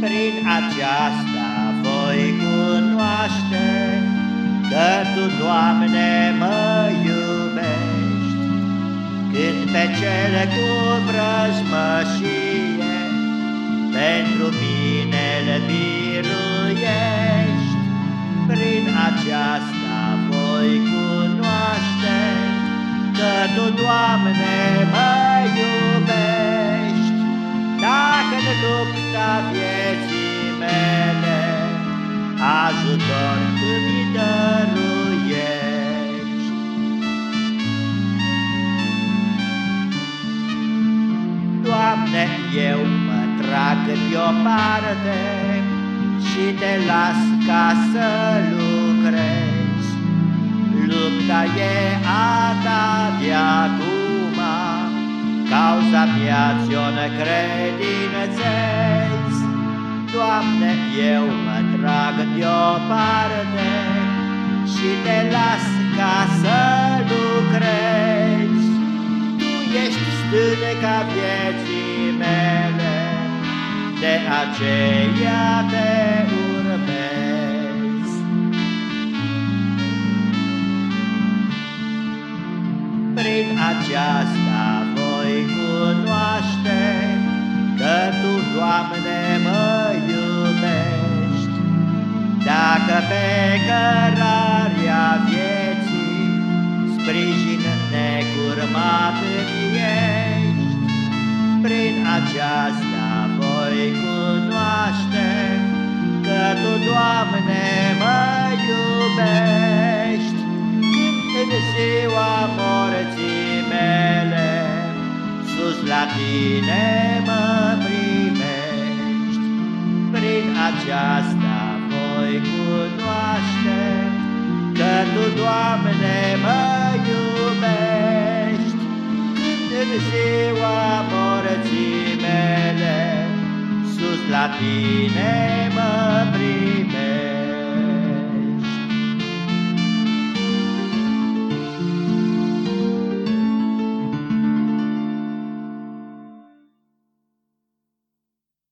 Prin aceasta voi cunoaște Că Tu, Doamne, mă iubești. Când pe cele cu vrăjmășie Pentru mine le biruiești. Prin aceasta voi cunoaște Că Tu, Doamne, mă iubești. Dacă în lupta vieții mele Ajutor îmi dăruiești Doamne, eu mă trag de-o parte Și te las ca să lucrezi. Lupta e a Cauza mea ți-o necredințezi Doamne, eu mă trag deoparte Și te las ca să lucrezi. Tu ești stâneca vieții mele De aceea te urmez. Prin aceasta voi cunoaște Că Tu, Doamne, mă iubești. Dacă pe cărarea la Tine mă primești. Prin aceasta voi cunoaște Că Tu, Doamne, mă iubești. Când în ziua morții mele Sus la Tine mă primești